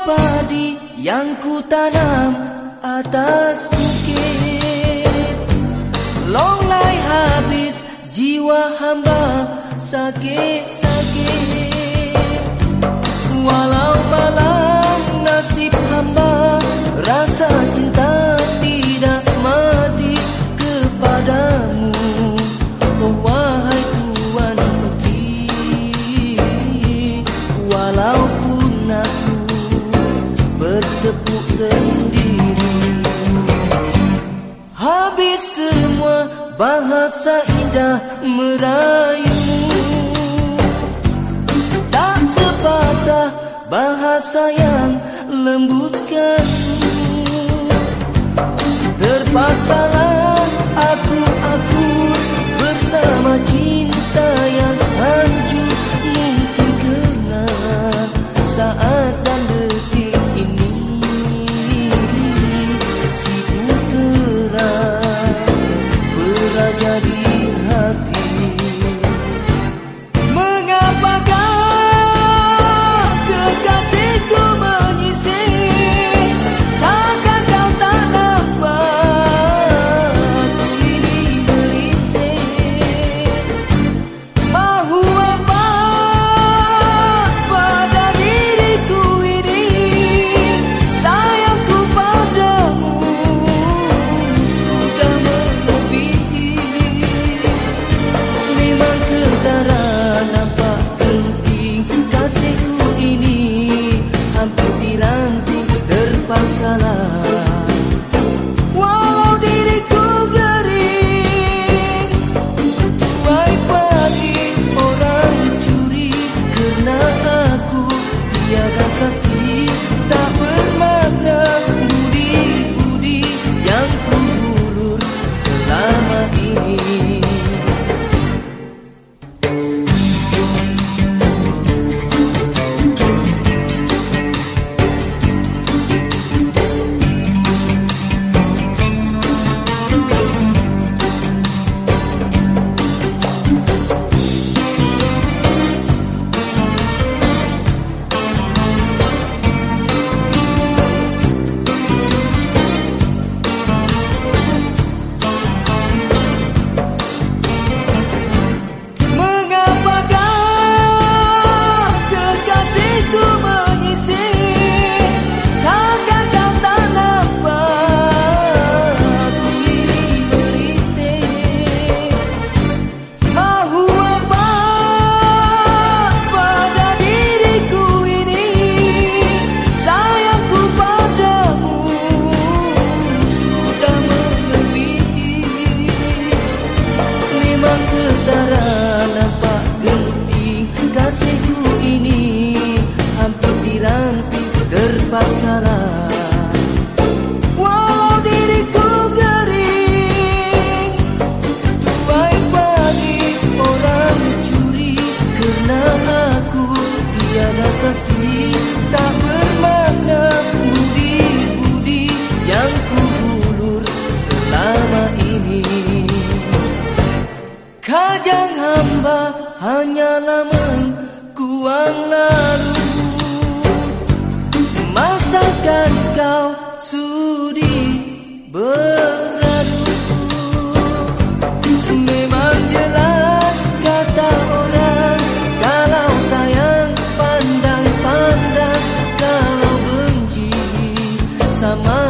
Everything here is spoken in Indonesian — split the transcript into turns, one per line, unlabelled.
padi yang ku tanam atas bukit. Longlai habis jiwa hamba sakit-sakit. Walau malam nasib hamba habis semua bahasa indah merayu, Tak sepatah bahasa yang lembutkan Terpaksalah aku aku salah. Walau diriku gering Tuai pagi orang curi. Karena aku tiada sakti Tak bermakna budi-budi Yang ku selama ini. darah hanyalah mengkuang lalu. Masakan kau sudi beradu. Memang jelas kata orang Kalau sayang pandang-pandang Kalau benci sama